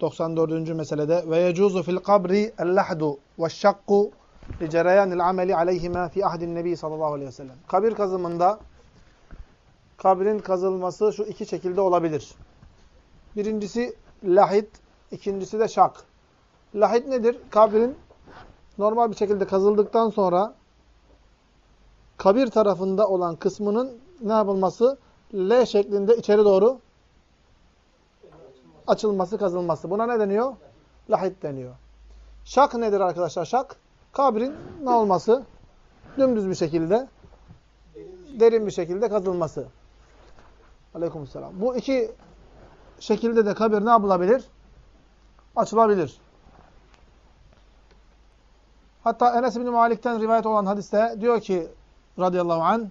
94. meselede ve yecuzu fil kabri el-lahdu ve'ş-şakku li cereyanil ameli aleyhima fi ahdin nebi sallallahu aleyhi ve sellem. Kabir kazımında kabrin kazılması şu iki şekilde olabilir. Birincisi lahit, ikincisi de şak. Lahit nedir? Kabrin normal bir şekilde kazıldıktan sonra kabir tarafında olan kısmının ne yapılması? L şeklinde içeri doğru açılması, kazılması. Buna ne deniyor? Lahit deniyor. Şak nedir arkadaşlar? Şak, kabrin ne olması? Dümdüz bir şekilde, derin bir şekilde kazılması. Aleykümselam. Bu iki şekilde de kabir ne yapılabilir? Açılabilir. Hatta Enes bin Malik'ten rivayet olan hadiste diyor ki radıyallahu anh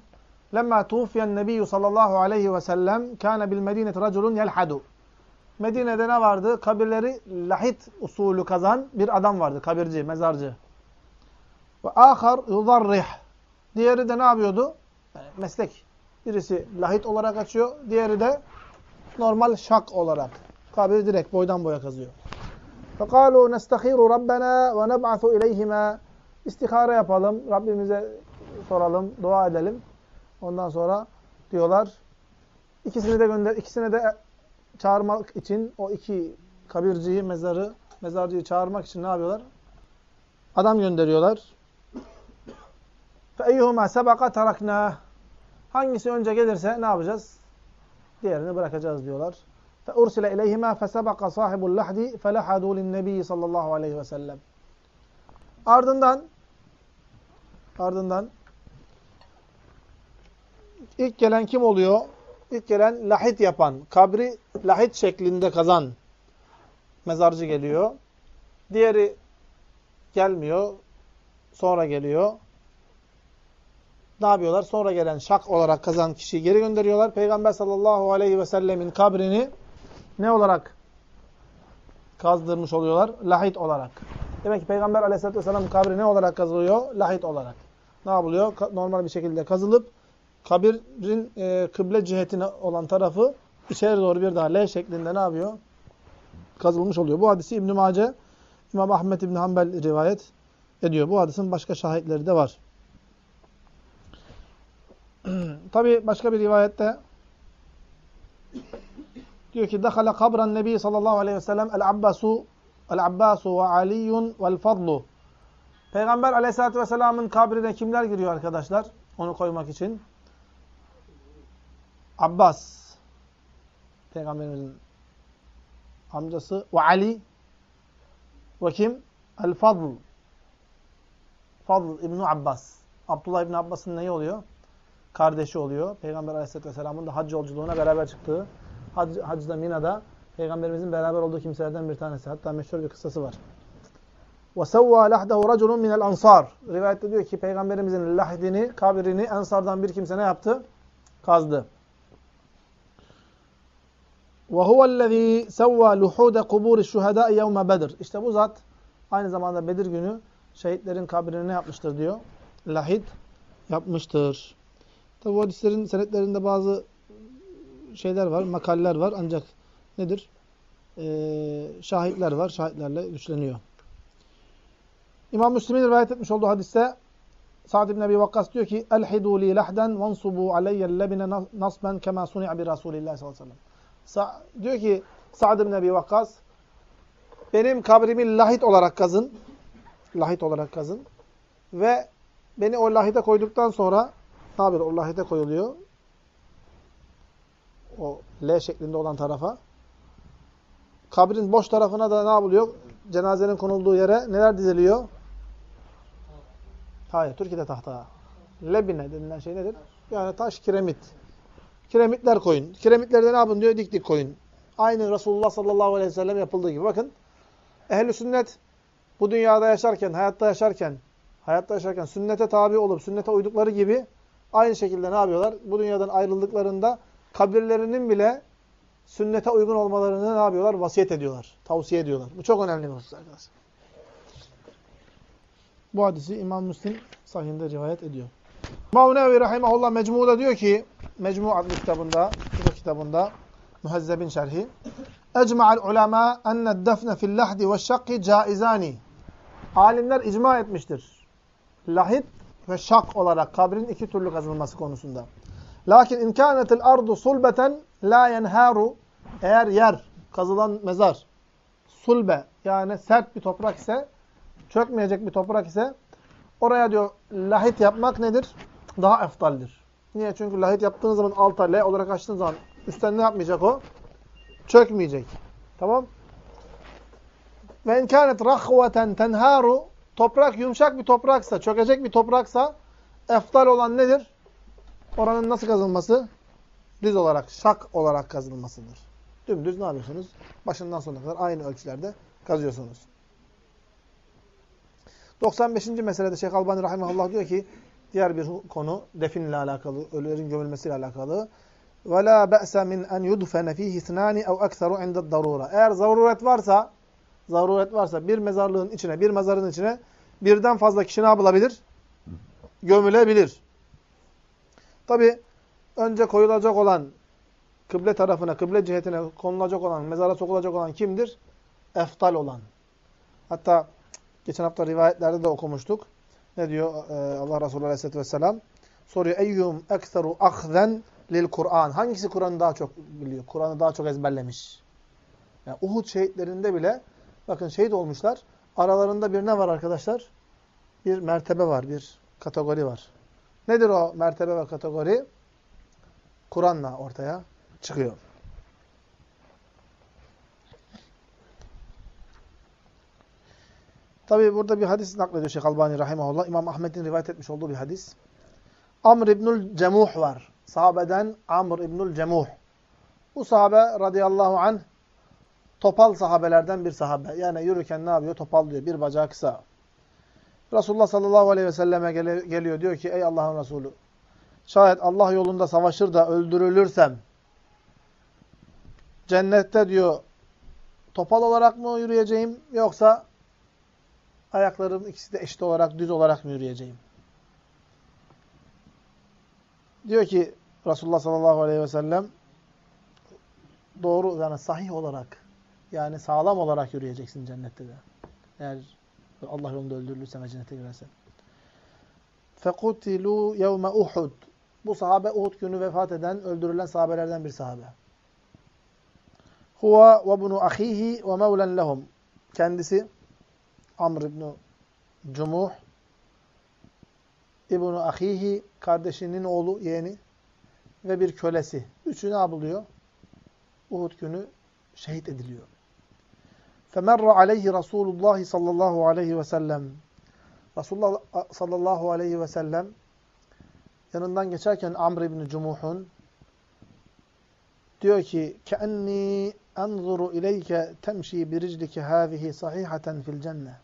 Lemma tufiyen nebiyyü sallallahu aleyhi ve sellem kâne bil medineti raculun yelhadu. Medine'de ne vardı? Kabirleri lahit usulü kazan bir adam vardı. Kabirci, mezarcı. Ve ahar yudarrih. Diğeri de ne yapıyordu? Yani meslek. Birisi lahit olarak açıyor. Diğeri de normal şak olarak. Kabiri direkt boydan boya kazıyor. فَقَالُوا نَسْتَخِيرُ رَبَّنَا وَنَبْعَثُ اِلَيْهِمَا İstihare yapalım, Rabbimize soralım, dua edelim. Ondan sonra diyorlar, ikisini de gönder, ikisini de çağırmak için o iki kabirciyi, mezarı, mezarcıyı çağırmak için ne yapıyorlar? Adam gönderiyorlar. فَاَيُّهُمَا سَبَقَ تَرَكْنَاهِ Hangisi önce gelirse ne yapacağız? Diğerini bırakacağız diyorlar. فَاُرْسِلَ اِلَيْهِمَا فَسَبَقَ صَاحِبُ اللَّحْدِ فَلَحَدُوا لِلنَّبِيِّ sallallahu aleyhi ve sellem. Ardından ardından ilk gelen kim oluyor? İlk gelen lahit yapan, kabri lahit şeklinde kazan mezarcı geliyor. Diğeri gelmiyor, sonra geliyor. Ne yapıyorlar? Sonra gelen şak olarak kazan kişiyi geri gönderiyorlar. Peygamber sallallahu aleyhi ve sellemin kabrini ne olarak kazdırmış oluyorlar? Lahit olarak. Demek ki Peygamber aleyhissalatü vesselam kabri ne olarak kazılıyor? Lahit olarak. Ne yapılıyor? Normal bir şekilde kazılıp kabirin e, kıble cihetine olan tarafı içeri doğru bir daha L şeklinde ne yapıyor? Kazılmış oluyor. Bu hadisi İbn-i Mace, İmam Ahmet İbn Hanbel rivayet ediyor. Bu hadisin başka şahitleri de var. Tabi başka bir rivayette diyor ki Dakhala kabran nebi sallallahu aleyhi ve sellem el-abbasu el-abbasu ve aliyun vel-fadlu Peygamber aleyhissalatü vesselamın kabrine kimler giriyor arkadaşlar? Onu koymak için. Abbas Peygamberimizin amcası ve Ali ve kim? El-Fadl Fadl İbni Abbas. Abdullah İbni Abbas'ın neyi oluyor? Kardeşi oluyor. Peygamber Aleyhisselatü Vesselam'ın da hac yolculuğuna beraber çıktığı, hac, hacda Mina'da Peygamberimizin beraber olduğu kimselerden bir tanesi. Hatta meşhur bir kıssası var. وَسَوَّى لَحْدَهُ رَجُلٌ مِنَ الْاَنْصَارِ Rivayette diyor ki Peygamberimizin lahdini, kabrini Ensardan bir kimse ne yaptı? Kazdı. وَهُوَ الَّذ۪ي سَوَّى لُحُودَ قُبُورِ الشُّهَدَاءِ يَوْمَ بَدْرِ İşte bu zat aynı zamanda Bedir günü şehitlerin kabrini ne yapmıştır diyor? Lahid yapmıştır. Tabi bu hadislerin senetlerinde bazı şeyler var, makaller var ancak nedir? Ee, şahitler var, şahitlerle güçleniyor. İmam Müslim'in rivayet etmiş olduğu hadiste Sa'd ibn Ebi Vakkas diyor ki Elhidu li lahden vansubu aleyye lebine nasben kema suni'a bi Resulillah sallallahu aleyhi ve sellem. Diyor ki Sa'd ibn Ebi Vakkas benim kabrimi lahit olarak kazın. Lahit olarak kazın. Ve beni o lahite koyduktan sonra ne yapıyor? O lahite koyuluyor. O L şeklinde olan tarafa. Kabrin boş tarafına da ne yapılıyor? Cenazenin konulduğu yere neler diziliyor? Hayır, Türkiye'de tahta. Lebine denilen şey nedir? Yani taş, kiremit. Kiremitler koyun. Kiremitlerde ne yapın diyor? Dik dik koyun. Aynı Resulullah sallallahu aleyhi ve sellem yapıldığı gibi. Bakın, ehl sünnet bu dünyada yaşarken, hayatta yaşarken, hayatta yaşarken sünnete tabi olup sünnete uydukları gibi aynı şekilde ne yapıyorlar? Bu dünyadan ayrıldıklarında kabirlerinin bile sünnete uygun olmalarını ne yapıyorlar? Vasiyet ediyorlar. Tavsiye ediyorlar. Bu çok önemli bir husus arkadaşlar. Bu hadisi İmam Müslim sahihinde rivayet ediyor. İmam Nevevi Rahimahullah Mecmu'da diyor ki, Mecmu adlı kitabında, bu kitabında, Mühezzebin şerhi, ecma'al ulema enne defne fil lahdi ve şakki caizani. Alimler icma etmiştir. Lahit ve şak olarak kabrin iki türlü kazılması konusunda. Lakin imkanetil ardu sulbeten la yenharu eğer yer, kazılan mezar sulbe yani sert bir toprak ise, çökmeyecek bir toprak ise oraya diyor lahit yapmak nedir? Daha eftaldir. Niye? Çünkü lahit yaptığın zaman alta L olarak açtığın zaman üstten ne yapmayacak o? Çökmeyecek. Tamam? Ve inkânet rahveten tenharu toprak yumuşak bir topraksa, çökecek bir topraksa eftal olan nedir? Oranın nasıl kazılması? Düz olarak, şak olarak kazılmasıdır. Dümdüz ne yapıyorsunuz? Başından sonuna kadar aynı ölçülerde kazıyorsunuz. 95. meselede Şeyh Albani Rahimahullah diyor ki, diğer bir konu, definle alakalı, ölülerin gömülmesiyle alakalı. وَلَا بَأْسَ مِنْ أَنْ يُدْفَنَ ف۪يهِ اثْنَانِ اَوْ اَكْثَرُ عِنْدَ الضَّرُورَ Eğer zaruret varsa, zaruret varsa bir mezarlığın içine, bir mezarın içine birden fazla kişi ne yapılabilir? Gömülebilir. Tabi önce koyulacak olan kıble tarafına, kıble cihetine konulacak olan, mezara sokulacak olan kimdir? Eftal olan. Hatta geçen hafta rivayetlerde de okumuştuk. Ne diyor ee, Allah Resulü Aleyhisselatü Vesselam? Soruyor. Eyyum ekseru ahzen lil Kur'an. Hangisi Kur'an'ı daha çok biliyor? Kur'an'ı daha çok ezberlemiş. Yani Uhud şehitlerinde bile bakın şehit olmuşlar. Aralarında bir ne var arkadaşlar? Bir mertebe var, bir kategori var. Nedir o mertebe ve kategori? Kur'an'la ortaya çıkıyor. Tabi burada bir hadis naklediyor Şeyh Albani Rahimahullah. İmam Ahmet'in rivayet etmiş olduğu bir hadis. Amr İbnül Cemuh var. Sahabeden Amr İbnül Cemuh. Bu sahabe radıyallahu anh topal sahabelerden bir sahabe. Yani yürürken ne yapıyor? Topal diyor. Bir bacağı kısa. Resulullah sallallahu aleyhi ve selleme geliyor. Diyor ki ey Allah'ın Resulü şayet Allah yolunda savaşır da öldürülürsem cennette diyor topal olarak mı yürüyeceğim yoksa ayaklarım ikisi de eşit olarak düz olarak mı yürüyeceğim? Diyor ki Resulullah sallallahu aleyhi ve sellem doğru yani sahih olarak yani sağlam olarak yürüyeceksin cennette de. Eğer Allah yolunda öldürülürsen ve cennete girersen. فَقُتِلُوا يَوْمَ Uhud. Bu sahabe Uhud günü vefat eden, öldürülen sahabelerden bir sahabe. Huwa ve bunu ahihi ve mevlen lehum. Kendisi Amr ibn Cumuh İbn ahihi kardeşinin oğlu, yeğeni ve bir kölesi. Üçü ne yapılıyor? Uhud günü şehit ediliyor. فَمَرَّ عَلَيْهِ Resulullah sallallahu aleyhi ve sellem Resulullah sallallahu aleyhi ve sellem yanından geçerken Amr ibn Cumuh'un diyor ki كَأَنِّي أَنْظُرُ اِلَيْكَ تَمْشِي بِرِجْلِكَ هَذِهِ صَحِيحَةً فِي الْجَنَّةِ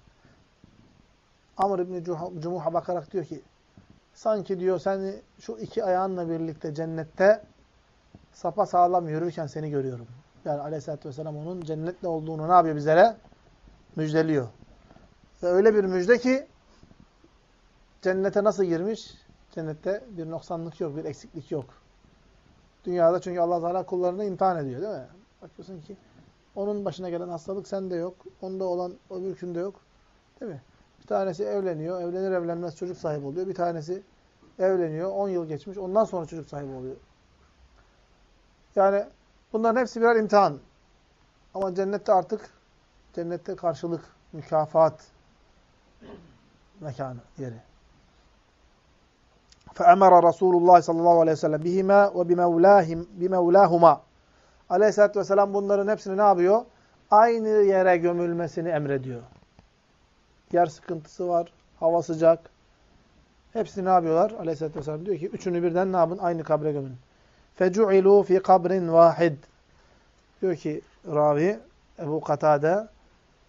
Amr ibn Cumuh'a bakarak diyor ki sanki diyor sen şu iki ayağınla birlikte cennette sapa sağlam yürürken seni görüyorum. Yani aleyhissalatü vesselam onun cennetle olduğunu ne yapıyor bizlere? Müjdeliyor. Ve öyle bir müjde ki cennete nasıl girmiş? Cennette bir noksanlık yok, bir eksiklik yok. Dünyada çünkü Allah Teala kullarını imtihan ediyor değil mi? Bakıyorsun ki onun başına gelen hastalık sende yok. Onda olan o mülkünde yok. Değil mi? Bir tanesi evleniyor. Evlenir evlenmez çocuk sahibi oluyor. Bir tanesi evleniyor. 10 yıl geçmiş. Ondan sonra çocuk sahibi oluyor. Yani bunların hepsi birer imtihan. Ama cennette artık cennette karşılık, mükafat mekanı, yeri. فَاَمَرَ رَسُولُ اللّٰهِ sallallahu aleyhi ve sellem بِهِمَا وَبِمَوْلَاهُمَا Aleyhisselatü vesselam bunların hepsini ne yapıyor? Aynı yere gömülmesini emrediyor. Yer sıkıntısı var. Hava sıcak. Hepsini ne yapıyorlar? Aleyhisselatü Vesselam diyor ki üçünü birden ne yapın? Aynı kabre gömün. Fecu'ilu fi kabrin vahid. Diyor ki ravi Ebu Katade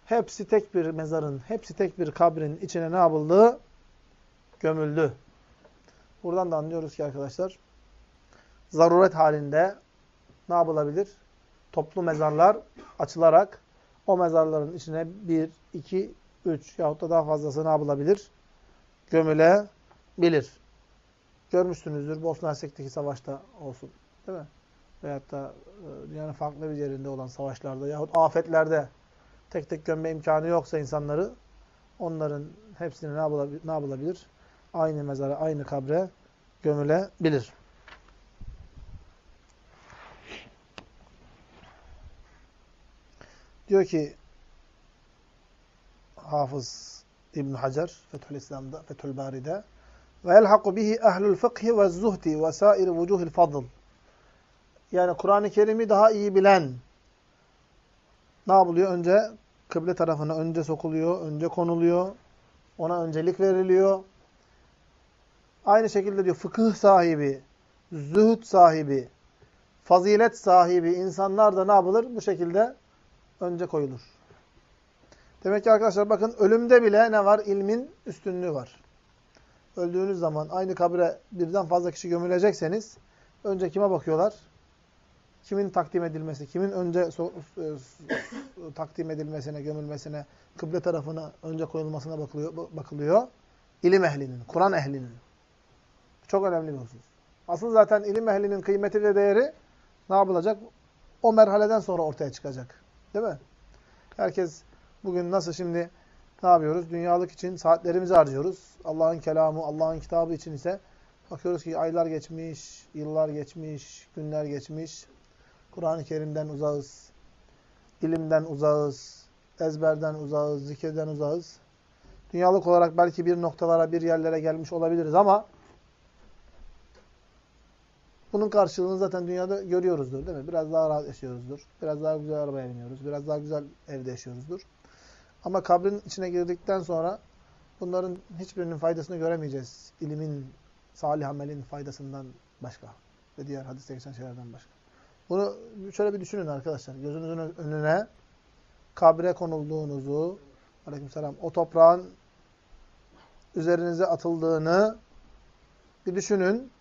hepsi tek bir mezarın, hepsi tek bir kabrin içine ne yapıldı? Gömüldü. Buradan da anlıyoruz ki arkadaşlar zaruret halinde ne yapılabilir? Toplu mezarlar açılarak o mezarların içine bir, iki, üç yahut da daha fazlası ne yapılabilir? Gömülebilir. Görmüşsünüzdür Bosna Hersek'teki savaşta olsun. Değil mi? veyahut da e, dünyanın farklı bir yerinde olan savaşlarda yahut afetlerde tek tek gömme imkanı yoksa insanları onların hepsini ne yapılabilir? Ne yapılabilir? Aynı mezara, aynı kabre gömülebilir. Diyor ki Hafız İbn Hacer Fethül İslam'da, Fethül Bari'de ve yelhaku bihi ehlul fıkhi ve zuhdi ve sair vucuhil fadl. Yani Kur'an-ı Kerim'i daha iyi bilen ne yapılıyor? Önce kıble tarafına önce sokuluyor, önce konuluyor. Ona öncelik veriliyor. Aynı şekilde diyor fıkıh sahibi, zühd sahibi, fazilet sahibi insanlar da ne yapılır? Bu şekilde önce koyulur. Demek ki arkadaşlar bakın ölümde bile ne var? İlmin üstünlüğü var. Öldüğünüz zaman aynı kabre birden fazla kişi gömülecekseniz önce kime bakıyorlar? Kimin takdim edilmesi, kimin önce so e, takdim edilmesine, gömülmesine, kıble tarafına önce koyulmasına bakılıyor. bakılıyor. İlim ehlinin, Kur'an ehlinin. Çok önemli bir husus. Asıl zaten ilim ehlinin kıymeti ve değeri ne yapılacak? O merhaleden sonra ortaya çıkacak. Değil mi? Herkes bugün nasıl şimdi ne yapıyoruz? Dünyalık için saatlerimizi harcıyoruz. Allah'ın kelamı, Allah'ın kitabı için ise bakıyoruz ki aylar geçmiş, yıllar geçmiş, günler geçmiş. Kur'an-ı Kerim'den uzağız. ilimden uzağız. Ezberden uzağız. Zikirden uzağız. Dünyalık olarak belki bir noktalara, bir yerlere gelmiş olabiliriz ama bunun karşılığını zaten dünyada görüyoruzdur değil mi? Biraz daha rahat yaşıyoruzdur. Biraz daha güzel arabaya biniyoruz. Biraz daha güzel evde yaşıyoruzdur. Ama kabrin içine girdikten sonra bunların hiçbirinin faydasını göremeyeceğiz. İlimin, salih amelin faydasından başka ve diğer hadiste geçen şeylerden başka. Bunu şöyle bir düşünün arkadaşlar. Gözünüzün önüne kabre konulduğunuzu, aleykümselam, o toprağın üzerinize atıldığını bir düşünün.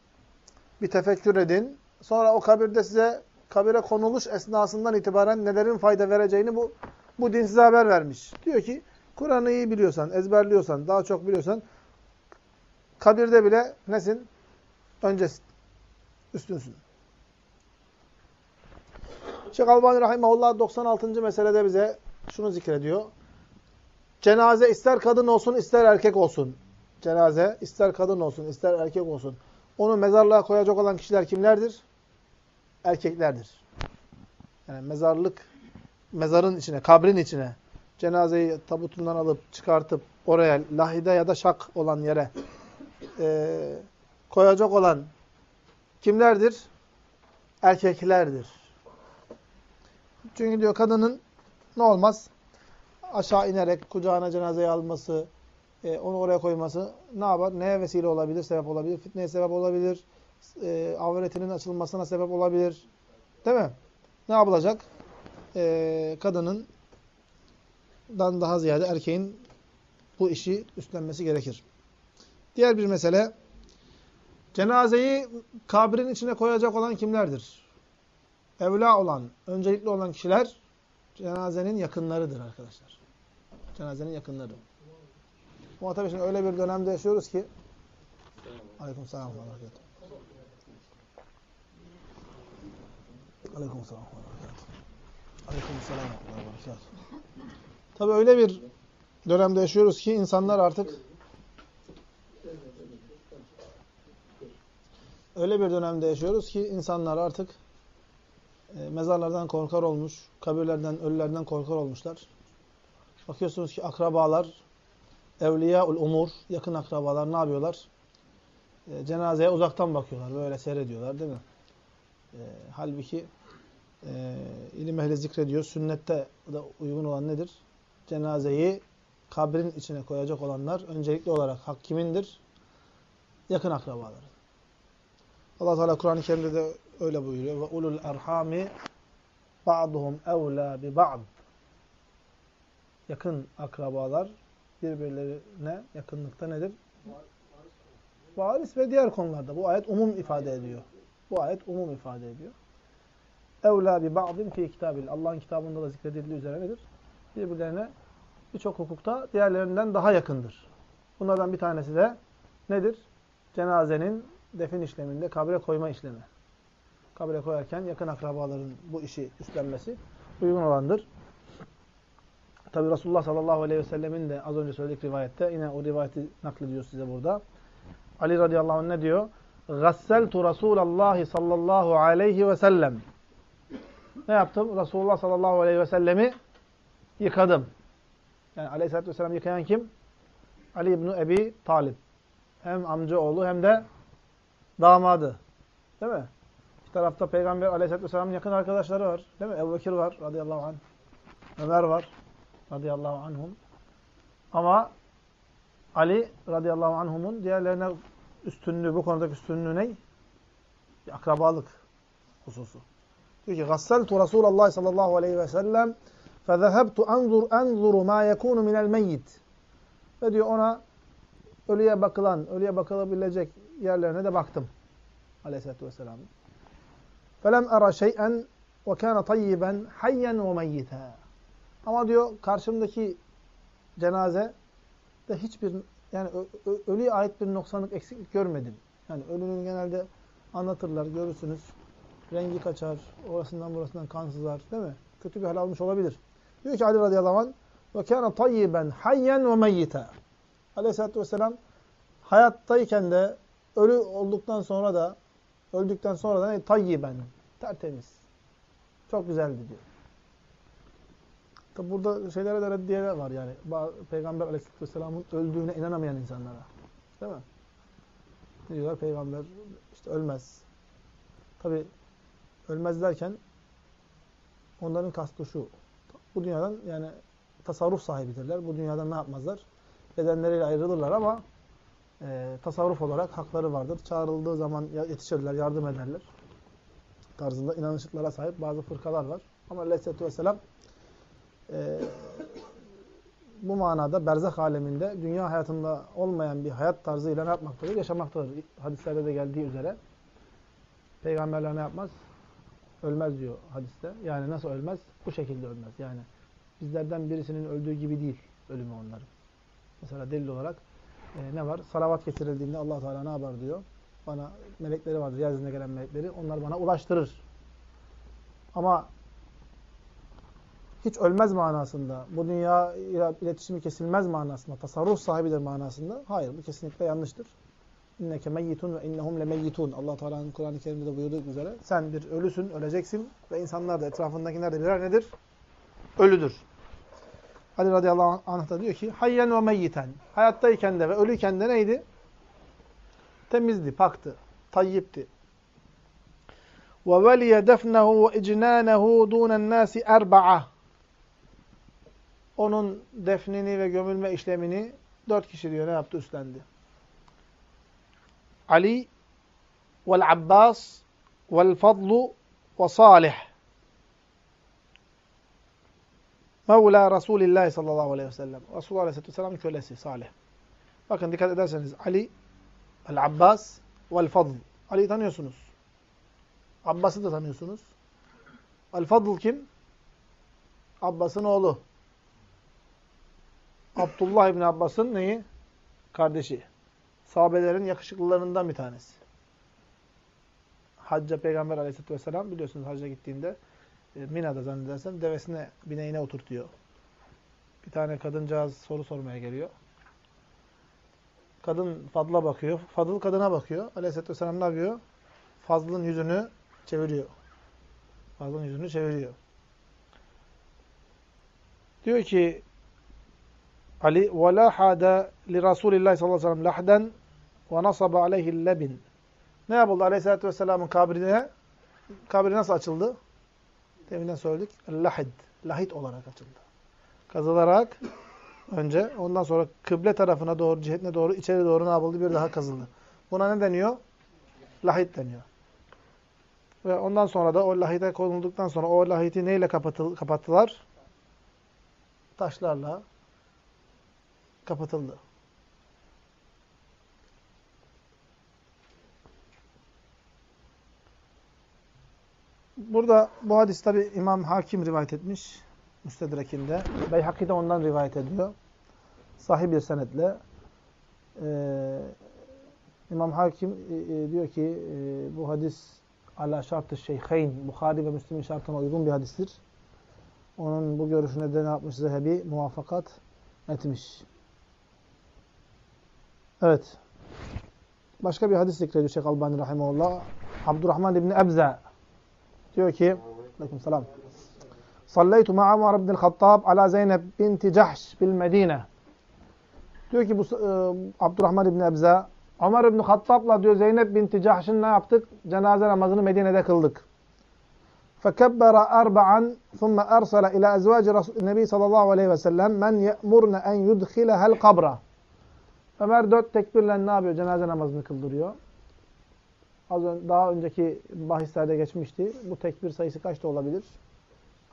Bir tefekkür edin. Sonra o kabirde size kabire konuluş esnasından itibaren nelerin fayda vereceğini bu bu din size haber vermiş. Diyor ki Kur'an'ı iyi biliyorsan, ezberliyorsan, daha çok biliyorsan kabirde bile nesin? Öncesin. Üstünsün. Şeyh Albani Rahimahullah 96. meselede bize şunu zikrediyor. Cenaze ister kadın olsun ister erkek olsun. Cenaze ister kadın olsun ister erkek olsun. Onu mezarlığa koyacak olan kişiler kimlerdir? Erkeklerdir. Yani mezarlık, mezarın içine, kabrin içine cenazeyi tabutundan alıp çıkartıp oraya lahide ya da şak olan yere e, koyacak olan kimlerdir? Erkeklerdir. Çünkü diyor kadının ne olmaz? Aşağı inerek kucağına cenazeyi alması, e, onu oraya koyması ne yapar? Neye vesile olabilir, sebep olabilir? Fitneye sebep olabilir. E, avretinin açılmasına sebep olabilir. Değil mi? Ne yapılacak? E, kadının dan daha ziyade erkeğin bu işi üstlenmesi gerekir. Diğer bir mesele cenazeyi kabrin içine koyacak olan kimlerdir? Evla olan, öncelikli olan kişiler cenazenin yakınlarıdır arkadaşlar. Cenazenin yakınları. Ama tabii şimdi öyle bir dönemde yaşıyoruz ki Aleyküm selam. Aleyküm selam ve berekatuhu. Aleyküm selam ve berekatuhu. Tabii öyle bir dönemde yaşıyoruz ki insanlar artık öyle bir dönemde yaşıyoruz ki insanlar artık e, mezarlardan korkar olmuş, kabirlerden, ölülerden korkar olmuşlar. Bakıyorsunuz ki akrabalar, evliyaul umur, yakın akrabalar ne yapıyorlar? E, cenazeye uzaktan bakıyorlar, böyle seyrediyorlar değil mi? E, halbuki e, ilim ehli zikrediyor, sünnette de uygun olan nedir? Cenazeyi kabrin içine koyacak olanlar öncelikli olarak hak kimindir? Yakın akrabaları. Allah Teala Kur'an-ı Kerim'de de öyle buyuruyor. Ve ulul erhami ba'duhum evla bi ba'd. Yakın akrabalar birbirlerine yakınlıkta nedir? Varis ve diğer konularda. Bu ayet umum ifade ediyor. Bu ayet umum ifade ediyor. Evla bi ba'din fi kitabil. Allah'ın kitabında da zikredildiği üzere nedir? Birbirlerine birçok hukukta diğerlerinden daha yakındır. Bunlardan bir tanesi de nedir? Cenazenin defin işleminde kabre koyma işlemi. kabre koyarken yakın akrabaların bu işi üstlenmesi uygun olandır. Tabi Resulullah sallallahu aleyhi ve sellemin de az önce söyledik rivayette. Yine o rivayeti naklediyor size burada. Ali radıyallahu anh ne diyor? Gasseltu Resulallah sallallahu aleyhi ve sellem. Ne yaptım? Resulullah sallallahu aleyhi ve sellemi yıkadım. Yani aleyhissalatü vesselam yıkayan kim? Ali İbni Ebi Talib. Hem amcaoğlu hem de damadı. Değil mi? Bir tarafta Peygamber aleyhissalatü vesselamın yakın arkadaşları var. Değil mi? Ebu Bekir var radıyallahu anh. Ömer var radıyallahu anhum. Ama Ali radıyallahu anhumun diğerlerine üstünlüğü, bu konudaki üstünlüğü ne? Bir akrabalık hususu. Diyor ki gassaltu Resulallah sallallahu aleyhi ve sellem fezehebtu anzur anzuru ma yekunu minel meyyit. Ve diyor ona ölüye bakılan, ölüye bakılabilecek yerlerine de baktım. Aleyhisselatü vesselam. Felem ara şey'en ve kana tayyiben hayyen ve meyyita. Ama diyor karşımdaki cenaze de hiçbir yani ölüye ait bir noksanlık eksiklik görmedim. Yani ölünün genelde anlatırlar, görürsünüz Rengi kaçar, orasından burasından kan sızar, değil mi? Kötü bir hal almış olabilir. Diyor ki Ali radıyallahu anh, وَكَانَ طَيِّبًا حَيًّا وَمَيِّتًا Aleyhisselatü vesselam hayattayken de ölü olduktan sonra da öldükten sonra da ne? Tayyiben. Tertemiz. Çok güzeldi diyor. Tabi burada şeylere de reddiyeler var yani. Peygamber aleyhisselatü vesselamın öldüğüne inanamayan insanlara. Değil mi? Ne diyorlar? Peygamber işte ölmez. Tabi ölmez derken onların kastı şu. Bu dünyadan yani tasarruf sahibidirler. Bu dünyadan ne yapmazlar? Bedenleriyle ayrılırlar ama e, tasarruf olarak hakları vardır. Çağrıldığı zaman yetişirler, yardım ederler. Tarzında inanışlıklara sahip bazı fırkalar var. Ama Aleyhisselatü Vesselam e, bu manada berzah aleminde dünya hayatında olmayan bir hayat tarzıyla ne yapmaktadır? Yaşamaktadır. Hadislerde de geldiği üzere. Peygamberler ne yapmaz? Ölmez diyor hadiste. Yani nasıl ölmez? Bu şekilde ölmez. Yani bizlerden birisinin öldüğü gibi değil ölümü onların. Mesela delil olarak e, ne var? Salavat getirildiğinde allah Teala ne yapar diyor. Bana melekleri vardır, yeryüzüne gelen melekleri. Onlar bana ulaştırır. Ama hiç ölmez manasında, bu dünya iletişimi kesilmez manasında, tasarruf sahibidir manasında. Hayır, bu kesinlikle yanlıştır. İnneke meyyitun ve innehum lemeyyitun. Allah Teala'nın Kur'an-ı Kerim'de de buyurduğu üzere sen bir ölüsün, öleceksin ve insanlar da etrafındakiler de birer nedir? Ölüdür. Ali radıyallahu anh da diyor ki hayyen ve meyyiten. Hayattayken de ve ölüyken de neydi? Temizdi, paktı, tayyipti. Ve veliye defnehu ve icnanehu dunen nasi erba'a. Onun defnini ve gömülme işlemini dört kişi diyor ne yaptı? Üstlendi. Ali vel Abbas vel Fadlu ve Salih. Mevla Resulillah sallallahu aleyhi ve sellem. Resulullah aleyhisselatü vesselamın kölesi Salih. Bakın dikkat ederseniz Ali, El-Abbas vel-Fadl. Ali'yi tanıyorsunuz. Abbas'ı da tanıyorsunuz. El-Fadl kim? Abbas'ın oğlu. Abdullah İbni Abbas'ın neyi? Kardeşi. Sahabelerin yakışıklılarından bir tanesi. Hacca Peygamber aleyhisselatü vesselam biliyorsunuz hacca gittiğinde e, Mina'da zannedersem devesine, bineğine oturtuyor. Bir tane kadıncağız soru sormaya geliyor. Kadın Fadıl'a bakıyor. Fadıl kadına bakıyor. Aleyhisselatü Vesselam ne yapıyor? Fazlın yüzünü çeviriyor. Fazlın yüzünü çeviriyor. Diyor ki Ali ve la hada li Resulillah sallallahu aleyhi ve sellem lahden ve nasaba aleyhi lebin. Ne yapıldı? Aleyhisselatü vesselamın kabrine kabri nasıl açıldı? Deminden söyledik. Lahid. Lahit olarak açıldı. Kazılarak önce ondan sonra kıble tarafına doğru, cihetine doğru, içeri doğru ne yapıldı? Bir daha kazıldı. Buna ne deniyor? Lahit deniyor. Ve ondan sonra da o lahite konulduktan sonra o lahiti neyle kapattılar? Taşlarla, kapatıldı. Burada bu hadis tabi İmam Hakim rivayet etmiş. Müstedrekinde. Beyhaki de ondan rivayet ediyor. Sahih bir senetle. Ee, İmam Hakim e, e, diyor ki e, bu hadis ala şartı şeyheyn Bukhari ve Müslim'in şartına uygun bir hadistir. Onun bu görüşüne de ne yapmış Zehebi? Muvaffakat etmiş. Evet. Başka bir hadis zikrediyor Şeyh Albani Rahimullah. Abdurrahman İbni Ebze diyor ki Aleyküm selam. Sallaytu ma'a Umar ibn Hattab ala Zeynep binti Cahş bil Medine. Diyor ki bu e, Abdurrahman İbni Ebze Ömer İbni Hattab'la diyor Zeynep binti Cahş'ın ne yaptık? Cenaze namazını Medine'de kıldık. فكبر أربعا ثم أرسل إلى أزواج النبي صلى الله عليه وسلم من يأمرن أن يدخلها القبر Ömer dört tekbirle ne yapıyor? Cenaze namazını kıldırıyor. Az önce, daha önceki bahislerde geçmişti. Bu tekbir sayısı kaç da olabilir?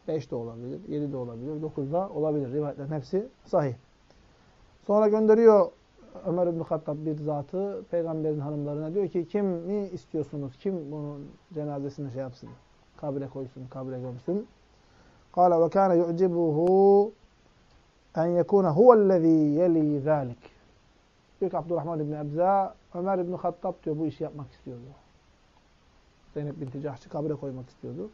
Beş de olabilir, yedi de olabilir, dokuz da olabilir. Rivayetlerin hepsi sahih. Sonra gönderiyor Ömer İbn Hattab bir zatı peygamberin hanımlarına diyor ki kim mi istiyorsunuz? Kim bunun cenazesini şey yapsın? Kabre koysun, kabre gömsün. Kâle ve kâne yu'cibuhu en yekûne huvellezî yelî zâlik. Diyor ki Abdurrahman İbni Ebza, Ömer İbni Hattab diyor bu işi yapmak istiyordu. Zeynep binti Cahş'ı kabre koymak istiyordu.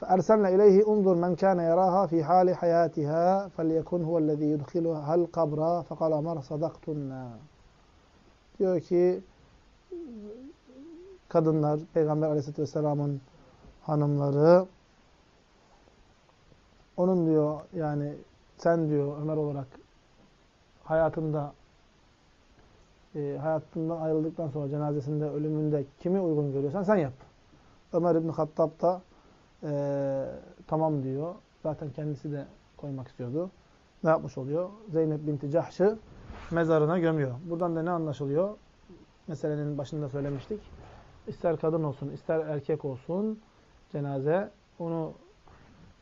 فأرسلنا إليه انظر من كان يراها في حال حياتها فليكن هو الذي يدخلها القبر فقال عمر صدقتنا diyor ki kadınlar Peygamber Aleyhisselatü Vesselam'ın hanımları onun diyor yani sen diyor Ömer olarak hayatında e, hayatından ayrıldıktan sonra cenazesinde, ölümünde kimi uygun görüyorsan sen yap. Ömer İbni Hattab da e, tamam diyor. Zaten kendisi de koymak istiyordu. Ne yapmış oluyor? Zeynep binti Cahş'ı mezarına gömüyor. Buradan da ne anlaşılıyor? Meselenin başında söylemiştik. İster kadın olsun, ister erkek olsun cenaze onu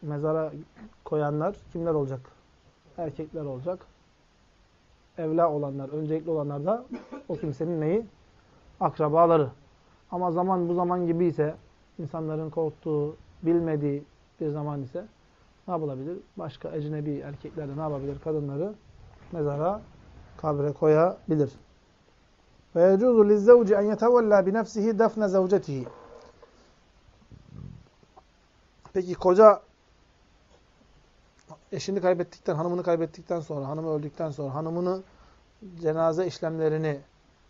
mezara koyanlar kimler olacak? Erkekler olacak. Evla olanlar, öncelikli olanlar da o kimsenin neyi? Akrabaları. Ama zaman bu zaman gibi ise insanların korktuğu, bilmediği bir zaman ise ne yapılabilir? Başka ecnebi erkekler de ne yapabilir? Kadınları mezara, kabre koyabilir. Ve yecuzu lizzevci en yetevella bi defne zevcetihi. Peki koca eşini kaybettikten, hanımını kaybettikten sonra, hanımı öldükten sonra hanımını cenaze işlemlerini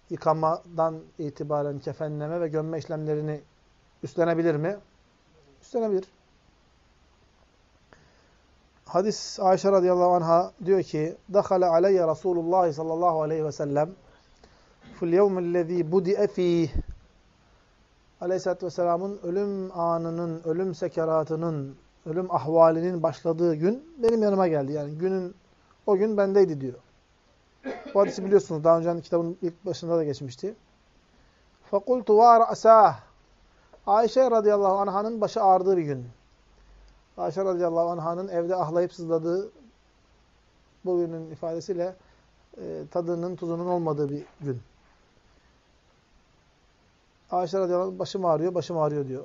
yıkamadan itibaren kefenleme ve gömme işlemlerini üstlenebilir mi? Üstlenebilir. Hadis Ayşe radıyallahu anha diyor ki: "Dakhala aleyye Rasulullah sallallahu aleyhi ve sellem fil yevmellezî budi'e fîh." Aleyhisselatü vesselamın ölüm anının, ölüm sekeratının, ölüm ahvalinin başladığı gün benim yanıma geldi. Yani günün o gün bendeydi diyor. Bu hadisi biliyorsunuz. Daha önce kitabın ilk başında da geçmişti. فَقُلْتُ وَارَأْسَاهِ Ayşe radıyallahu anh'ın başı ağrıdığı bir gün. Ayşe radıyallahu anh'ın evde ahlayıp sızladığı bugünün ifadesiyle e, tadının tuzunun olmadığı bir gün. Ayşe radıyallahu anh başım ağrıyor, başım ağrıyor diyor.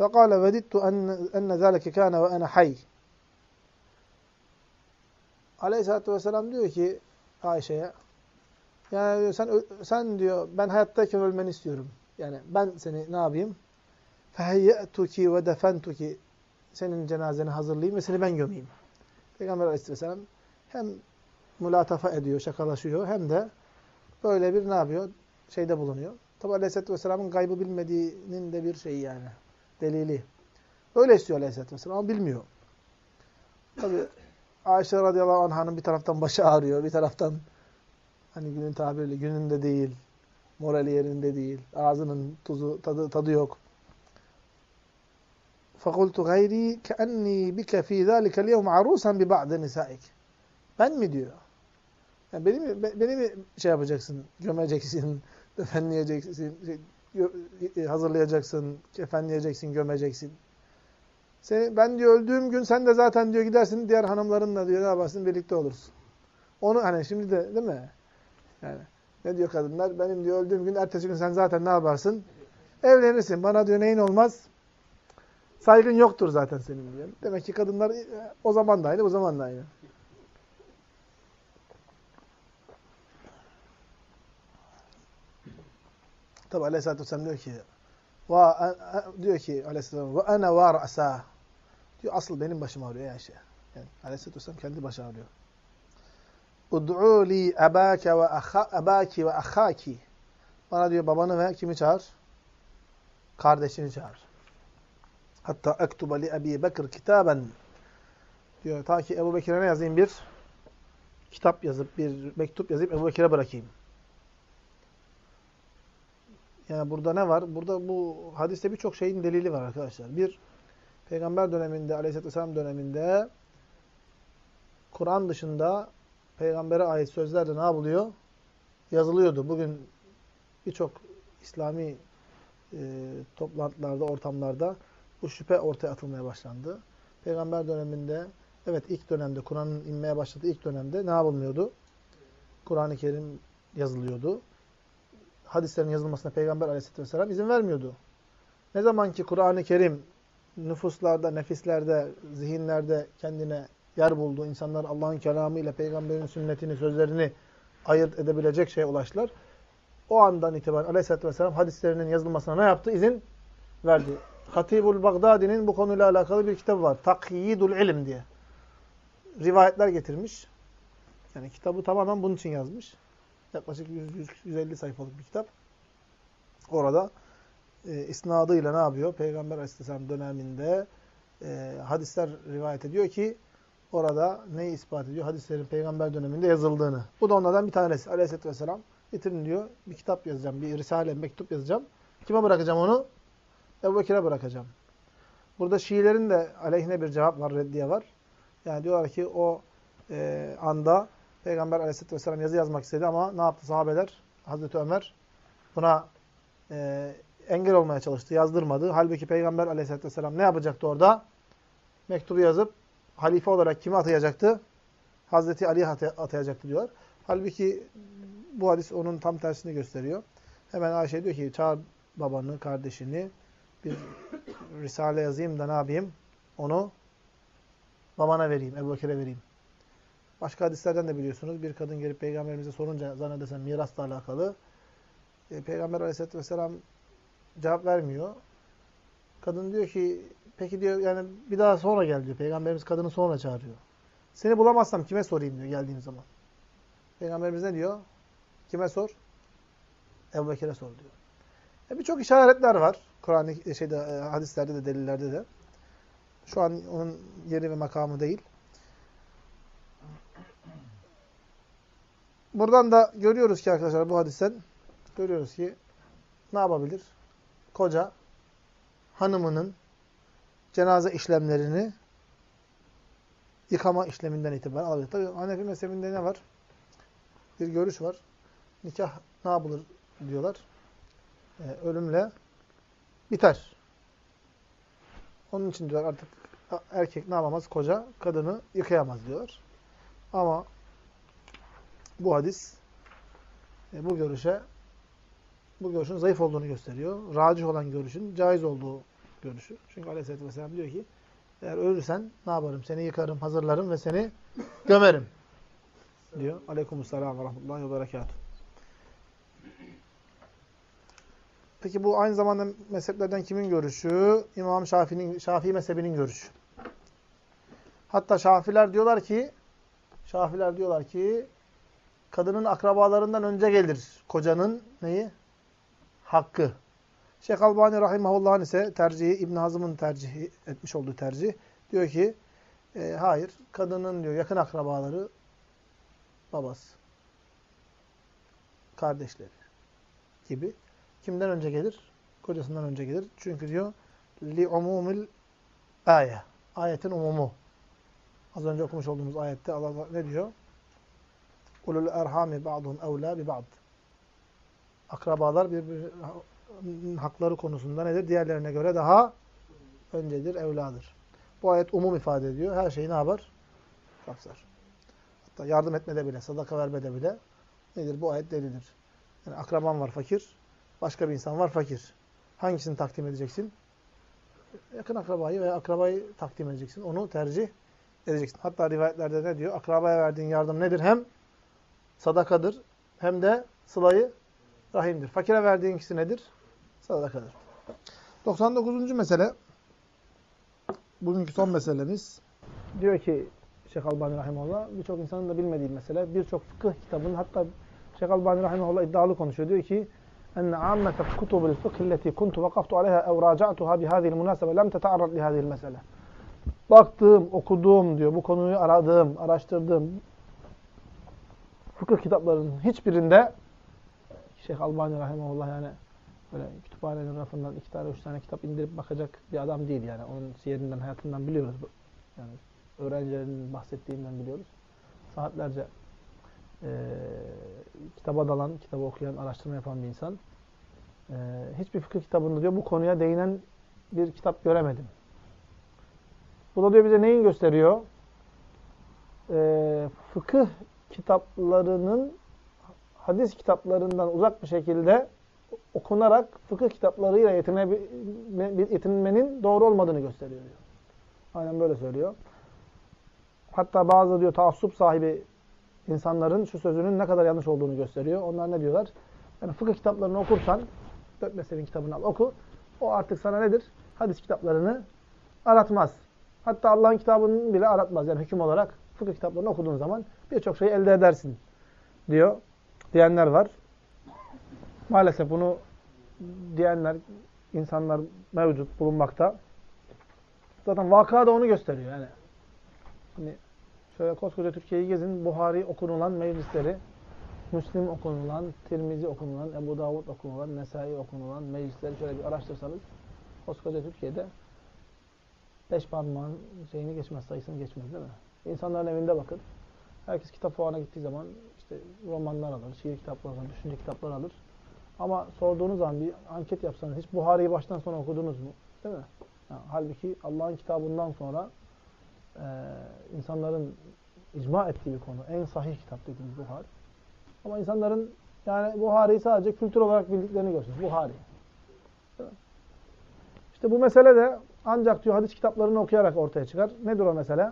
فَقَالَ وَدِدْتُ اَنَّ ذَٰلَكَ كَانَ وَاَنَا حَيْ Aleyhisselatü vesselam diyor ki Ayşe'ye yani diyor, sen, sen diyor ben hayattayken ölmeni istiyorum. Yani ben seni ne yapayım? فَهَيَّأْتُكِ وَدَفَنْتُكِ Senin cenazeni hazırlayayım ve seni ben gömeyim. Peygamber aleyhisselam hem mülatafa ediyor, şakalaşıyor hem de böyle bir ne yapıyor? Şeyde bulunuyor. Tabi aleyhisselatü vesselamın gaybı bilmediğinin de bir şeyi yani. Delili. Öyle istiyor aleyhisselatü vesselam ama bilmiyor. Tabi Ayşe radıyallahu anh'ın bir taraftan başı ağrıyor, bir taraftan hani günün tabiriyle gününde değil, morali yerinde değil, ağzının tuzu, tadı, tadı yok. فَقُلْتُ غَيْرِي كَأَنِّي بِكَ ف۪ي ذَٰلِكَ الْيَوْمَ عَرُوسًا بِبَعْدِ نِسَائِكَ Ben mi diyor? Yani beni mi, beni mi şey yapacaksın, gömeceksin, defenleyeceksin, şey, hazırlayacaksın, kefenleyeceksin, gömeceksin. Seni, ben diyor öldüğüm gün sen de zaten diyor gidersin diğer hanımlarınla diyor ne yaparsın birlikte olursun. Onu hani şimdi de değil mi? Yani ne diyor kadınlar? Benim diyor öldüğüm gün ertesi gün sen zaten ne yaparsın? Evlenirsin. Bana diyor neyin olmaz? Saygın yoktur zaten senin diyor. Demek ki kadınlar e, o zaman da aynı, bu zaman da aynı. Tabi Aleyhisselatü Vesselam diyor ki ve diyor ki aleyhisselam ve ana ve ra'sa. Diyor asıl benim başım ağrıyor ya şey. Yani aleyhisselatü vesselam kendi başı ağrıyor. Ud'u li abake ve abaki ve ahaki. Bana diyor babanı ve kimi çağır? Kardeşini çağır. Hatta ektuba li Ebi Bekir kitaben. Diyor ta ki Ebu Bekir'e ne yazayım bir kitap yazıp bir mektup yazıp Ebu Bekir'e bırakayım. Yani burada ne var? Burada bu hadiste birçok şeyin delili var arkadaşlar. Bir, peygamber döneminde, aleyhisselatü vesselam döneminde Kur'an dışında peygambere ait sözler de ne yapılıyor? Yazılıyordu. Bugün birçok İslami e, toplantılarda, ortamlarda bu şüphe ortaya atılmaya başlandı. Peygamber döneminde, evet ilk dönemde, Kur'an'ın inmeye başladığı ilk dönemde ne yapılmıyordu? Kur'an-ı Kerim yazılıyordu. Hadislerin yazılmasına Peygamber aleyhisselatü vesselam izin vermiyordu. Ne zaman ki Kur'an-ı Kerim nüfuslarda, nefislerde, zihinlerde kendine yer buldu, insanlar Allah'ın kelamı ile Peygamberin sünnetini, sözlerini ayırt edebilecek şeye ulaştılar. O andan itibaren aleyhisselatü vesselam hadislerinin yazılmasına ne yaptı? İzin verdi. Hatibul Bagdadi'nin bu konuyla alakalı bir kitabı var. Takyidul İlim diye. Rivayetler getirmiş. Yani kitabı tamamen bunun için yazmış. Yaklaşık 100-150 sayfalık bir kitap. Orada e, isnadıyla ne yapıyor? Peygamber Aleyhisselam döneminde e, hadisler rivayet ediyor ki orada neyi ispat ediyor? Hadislerin peygamber döneminde yazıldığını. Bu da onlardan bir tanesi. Aleyhisselatü Vesselam getirin diyor. Bir kitap yazacağım. Bir risale, mektup yazacağım. Kime bırakacağım onu? Ebu Bekir'e bırakacağım. Burada Şiilerin de aleyhine bir cevap var, reddiye var. Yani diyorlar ki o e, anda Peygamber aleyhisselatü vesselam yazı yazmak istedi ama ne yaptı sahabeler? Hazreti Ömer buna e, engel olmaya çalıştı, yazdırmadı. Halbuki Peygamber aleyhisselatü vesselam ne yapacaktı orada? Mektubu yazıp halife olarak kimi atayacaktı? Hazreti Ali'ye atayacaktı diyorlar. Halbuki bu hadis onun tam tersini gösteriyor. Hemen Ayşe diyor ki çağır babanı, kardeşini bir risale yazayım da ne yapayım? Onu babana vereyim, Ebu Bekir'e vereyim. Başka hadislerden de biliyorsunuz. Bir kadın gelip peygamberimize sorunca zannedersem mirasla alakalı. E, Peygamber aleyhissalatü vesselam cevap vermiyor. Kadın diyor ki peki diyor yani bir daha sonra gel diyor. Peygamberimiz kadını sonra çağırıyor. Seni bulamazsam kime sorayım diyor geldiğim zaman. Peygamberimiz ne diyor? Kime sor? Ebu Bekir'e sor diyor. E, Birçok işaretler var. Kur'an şeyde e, hadislerde de delillerde de. Şu an onun yeri ve makamı değil. Buradan da görüyoruz ki arkadaşlar bu hadisten görüyoruz ki ne yapabilir? Koca hanımının cenaze işlemlerini yıkama işleminden itibaren alabilir. Tabi Hanefi mezhebinde ne var? Bir görüş var. Nikah ne yapılır diyorlar. Ee, ölümle biter. Onun için diyorlar artık erkek ne yapamaz? Koca kadını yıkayamaz diyorlar. Ama bu hadis e, bu görüşe bu görüşün zayıf olduğunu gösteriyor. Racih olan görüşün caiz olduğu görüşü. Çünkü Aleyhisselatü Vesselam diyor ki eğer ölürsen ne yaparım? Seni yıkarım, hazırlarım ve seni gömerim. Diyor. Aleykümselam ve rahmetullahi ve berekatuhu. Peki bu aynı zamanda mezheplerden kimin görüşü? İmam Şafii'nin Şafii mezhebinin görüşü. Hatta Şafiler diyorlar ki Şafiler diyorlar ki kadının akrabalarından önce gelir kocanın neyi? Hakkı. Şeyh Albani Rahimahullah'ın ise tercihi, İbn Hazım'ın tercihi etmiş olduğu tercih. Diyor ki, e, hayır, kadının diyor yakın akrabaları, babası, kardeşleri gibi. Kimden önce gelir? Kocasından önce gelir. Çünkü diyor, li umumil ayet. Ayetin umumu. Az önce okumuş olduğumuz ayette Allah ne diyor? Ulul erhami ba'dhum evla bi ba'd. Akrabalar birbirinin hakları konusunda nedir? Diğerlerine göre daha öncedir, evladır. Bu ayet umum ifade ediyor. Her şeyi ne yapar? Kapsar. Hatta yardım etmede bile, sadaka vermede bile nedir? Bu ayet delidir. Yani akraban var fakir, başka bir insan var fakir. Hangisini takdim edeceksin? Yakın akrabayı veya akrabayı takdim edeceksin. Onu tercih edeceksin. Hatta rivayetlerde ne diyor? Akrabaya verdiğin yardım nedir? Hem sadakadır hem de sılayı rahimdir. Fakire verdiğin kişi nedir? Sadakadır. 99. mesele. Bugünkü son meselemiz. Diyor ki Şeyh Albani Rahimullah birçok insanın da bilmediği mesele. Birçok fıkıh kitabının hatta Şeyh Albani Rahimullah iddialı konuşuyor. Diyor ki kutubil fıkh allati kuntu vakaftu aleyha ev raca'tuha bi hadhihi munasabe lem teta'arrad li hadhihi mesele. Baktığım, okuduğum diyor. Bu konuyu aradığım, araştırdığım fıkıh kitaplarının hiçbirinde Şeyh Albani Rahimullah yani böyle kütüphanenin rafından iki tane, üç tane kitap indirip bakacak bir adam değil yani. Onun siyerinden, hayatından biliyoruz. Yani öğrencilerinin bahsettiğinden biliyoruz. Saatlerce e, kitaba dalan, kitabı okuyan, araştırma yapan bir insan. E, hiçbir fıkıh kitabında diyor bu konuya değinen bir kitap göremedim. Bu da diyor bize neyin gösteriyor? E, fıkıh kitaplarının hadis kitaplarından uzak bir şekilde okunarak fıkıh kitaplarıyla yetinmenin doğru olmadığını gösteriyor. Diyor. Aynen böyle söylüyor. Hatta bazı diyor taassup sahibi insanların şu sözünün ne kadar yanlış olduğunu gösteriyor. Onlar ne diyorlar? Yani fıkıh kitaplarını okursan, dört meselenin kitabını al oku. O artık sana nedir? Hadis kitaplarını aratmaz. Hatta Allah'ın kitabını bile aratmaz. Yani hüküm olarak fıkıh kitaplarını okuduğun zaman birçok şeyi elde edersin diyor. Diyenler var. Maalesef bunu diyenler, insanlar mevcut bulunmakta. Zaten vaka da onu gösteriyor yani. Hani şöyle koskoca Türkiye'yi gezin, Buhari okunulan meclisleri, Müslim okunulan, Tirmizi okunulan, Ebu Davud okunulan, Nesai okunulan meclisleri şöyle bir araştırsanız, koskoca Türkiye'de beş parmağın şeyini geçmez, sayısını geçmez değil mi? İnsanların evinde bakın. Herkes kitap fuarına gittiği zaman işte romanlar alır, şiir kitapları alır, düşünce kitapları alır. Ama sorduğunuz zaman bir anket yapsanız hiç Buhari'yi baştan sona okudunuz mu? Değil mi? Yani, halbuki Allah'ın kitabından sonra e, insanların icma ettiği bir konu. En sahih kitap dediğimiz Buhari. Ama insanların yani Buhari'yi sadece kültür olarak bildiklerini görürsünüz. Buhari. İşte bu mesele de ancak diyor hadis kitaplarını okuyarak ortaya çıkar. Nedir o mesele?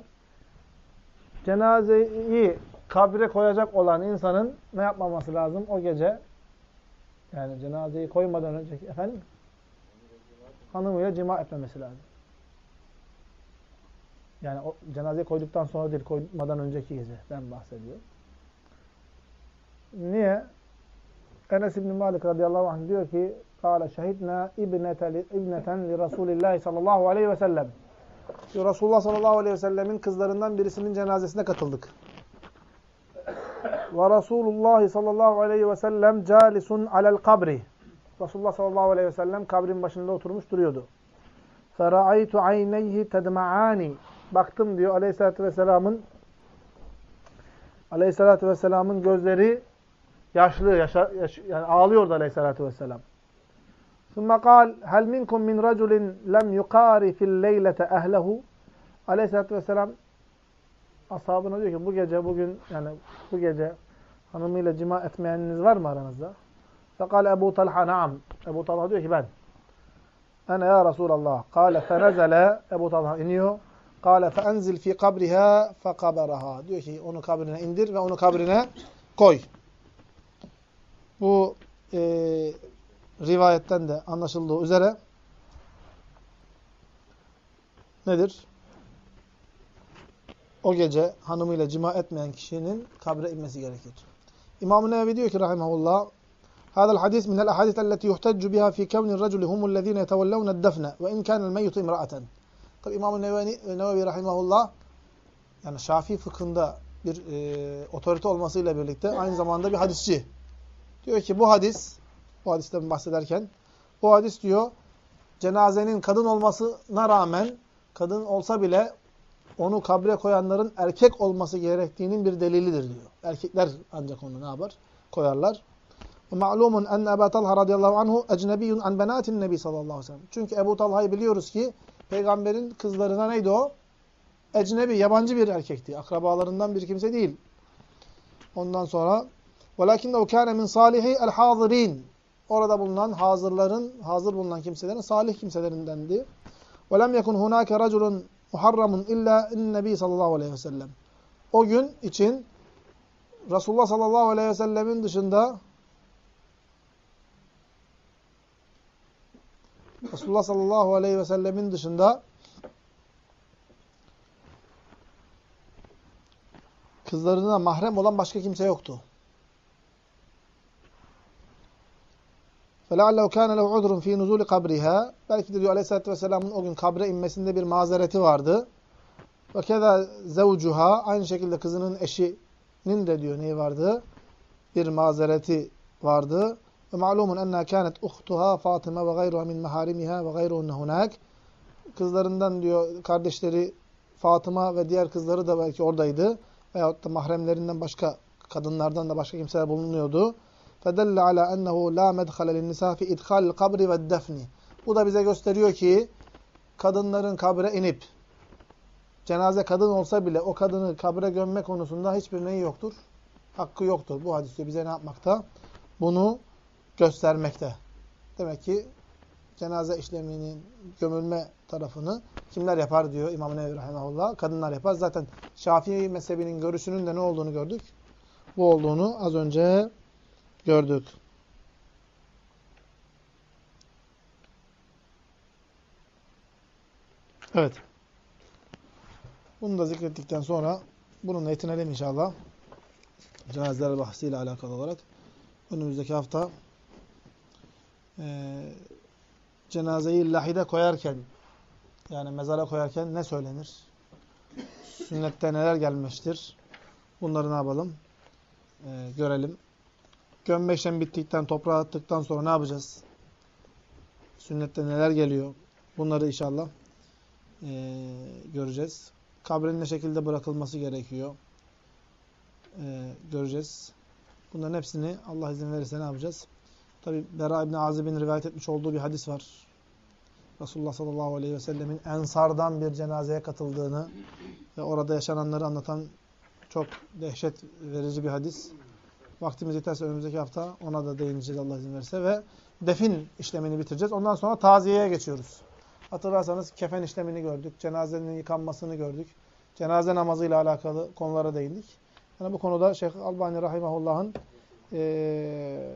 Cenazeyi kabre koyacak olan insanın ne yapmaması lazım? O gece yani cenazeyi koymadan önceki efendim hanımıyla cima etmemesi lazım. Yani o cenazeyi koyduktan sonra değil, koymadan önceki geceden bahsediyor. Niye? Enes İbn Malik radıyallahu anh diyor ki Kale şehidna ibneten li Resulillahi sallallahu aleyhi ve sellem. Diyor, Resulullah sallallahu aleyhi ve sellemin kızlarından birisinin cenazesine katıldık. Ve Resulullah sallallahu aleyhi ve sellem calisun alel kabri. Resulullah sallallahu aleyhi ve sellem kabrin başında oturmuş duruyordu. فَرَأَيْتُ عَيْنَيْهِ تَدْمَعَانِ Baktım diyor aleyhissalatü vesselamın aleyhissalatü vesselamın gözleri yaşlı, yaşa, yaş, yani ağlıyordu aleyhissalatü vesselam. ثُمَّ قَالْ هَلْ مِنْكُمْ مِنْ رَجُلٍ لَمْ يُقَارِ فِي اللَّيْلَةَ اَهْلَهُ Aleyhissalatü vesselam ashabına diyor ki bu gece bugün yani bu gece hanımıyla cima etmeyeniniz var mı aranızda? Fekal Ebu Talha naam. Ebu Talha diyor ki ben. Ene ya Resulallah. Kale fenezele. Ebu Talha iniyor. Kale feenzil fi kabriha fekaberaha. Diyor ki onu kabrine indir ve onu kabrine koy. Bu e, rivayetten de anlaşıldığı üzere nedir? O gece hanımıyla cima etmeyen kişinin kabre inmesi gerekir. İmam-ı Nevevi diyor ki rahimahullah هذا الحديث من الأحاديث التي يحتج بها في كون الرجل هم الذين يتولون الدفن وإن كان الميت امرأة. Tabi İmam-ı Nevevi, Nevevi rahimahullah yani Şafii fıkhında bir e, otorite olmasıyla birlikte aynı zamanda bir hadisçi. Diyor ki bu hadis, bu hadisten bahsederken bu hadis diyor cenazenin kadın olmasına rağmen kadın olsa bile onu kabre koyanların erkek olması gerektiğinin bir delilidir diyor. Erkekler ancak onu ne yapar? Koyarlar. Ma'lumun en Ebu Talha radıyallahu anhu ecnebiyyun an benatin nebi sallallahu aleyhi ve sellem. Çünkü Ebu Talha'yı biliyoruz ki peygamberin kızlarına neydi o? Ecnebi, yabancı bir erkekti. Akrabalarından bir kimse değil. Ondan sonra وَلَكِنَّهُ كَانَ مِنْ صَالِحِ الْحَاضِرِينَ Orada bulunan hazırların, hazır bulunan kimselerin salih kimselerindendi. وَلَمْ يَكُنْ هُنَاكَ رَجُلٌ muharramun illa nebi sallallahu aleyhi ve sellem. O gün için Resulullah sallallahu aleyhi ve sellemin dışında Resulullah sallallahu aleyhi ve sellemin dışında kızlarına mahrem olan başka kimse yoktu. فَلَعَلَّهُ كَانَ لَهُ عُذْرٌ ف۪ي نُزُولِ قَبْرِهَا Belki de diyor Aleyhisselatü Vesselam'ın o gün kabre inmesinde bir mazereti vardı. وَكَذَا زَوْجُهَا Aynı şekilde kızının eşinin de diyor neyi vardı? Bir mazereti vardı. Ve ma'lumun enna kânet uhtuha Fatıma ve gayruha min meharimiha ve gayruhunne hunak. Kızlarından diyor kardeşleri Fatıma ve diğer kızları da belki oradaydı. Veyahut da mahremlerinden başka kadınlardan da başka kimseler bulunuyordu. فَدَلَّ عَلَى أَنَّهُ لَا مَدْخَلَ لِلنِّسَى فِي اِدْخَالِ الْقَبْرِ وَالدَّفْنِ Bu da bize gösteriyor ki kadınların kabre inip cenaze kadın olsa bile o kadını kabre gömme konusunda hiçbir neyi yoktur? Hakkı yoktur. Bu hadis bize ne yapmakta? Bunu göstermekte. Demek ki cenaze işleminin gömülme tarafını kimler yapar diyor İmam Nevevi Rahimahullah. Kadınlar yapar. Zaten Şafii mezhebinin görüşünün de ne olduğunu gördük. Bu olduğunu az önce gördük. Evet. Bunu da zikrettikten sonra bununla yetinelim inşallah. Cenazeler bahsiyle alakalı olarak. Önümüzdeki hafta e, cenazeyi lahide koyarken yani mezara koyarken ne söylenir? Sünnette neler gelmiştir? Bunları ne yapalım? E, görelim. Gömme işlemi bittikten, toprağa attıktan sonra ne yapacağız? Sünnette neler geliyor? Bunları inşallah e, göreceğiz. Kabrin ne şekilde bırakılması gerekiyor? E, göreceğiz. Bunların hepsini Allah izin verirse ne yapacağız? Tabi Bera İbni Azib'in rivayet etmiş olduğu bir hadis var. Resulullah sallallahu aleyhi ve sellemin Ensardan bir cenazeye katıldığını ve orada yaşananları anlatan çok dehşet verici bir hadis. Vaktimiz yeterse önümüzdeki hafta ona da değineceğiz Allah izin verirse ve defin işlemini bitireceğiz. Ondan sonra taziyeye geçiyoruz. Hatırlarsanız kefen işlemini gördük, cenazenin yıkanmasını gördük. Cenaze namazıyla alakalı konulara değindik. Yani bu konuda Şeyh Albani Rahimahullah'ın e,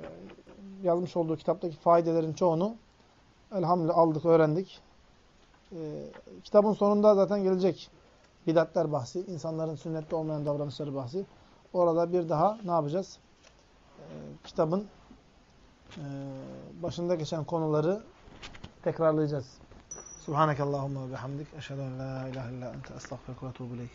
yazmış olduğu kitaptaki faydelerin çoğunu elhamdülillah aldık, öğrendik. E, kitabın sonunda zaten gelecek bidatler bahsi, insanların sünnette olmayan davranışları bahsi. Orada bir daha ne yapacağız? E, kitabın e, başında geçen konuları tekrarlayacağız. Subhanakallahumma ve bihamdik. Eşhedü en la ilahe illa ente estağfirullah ve etûbü.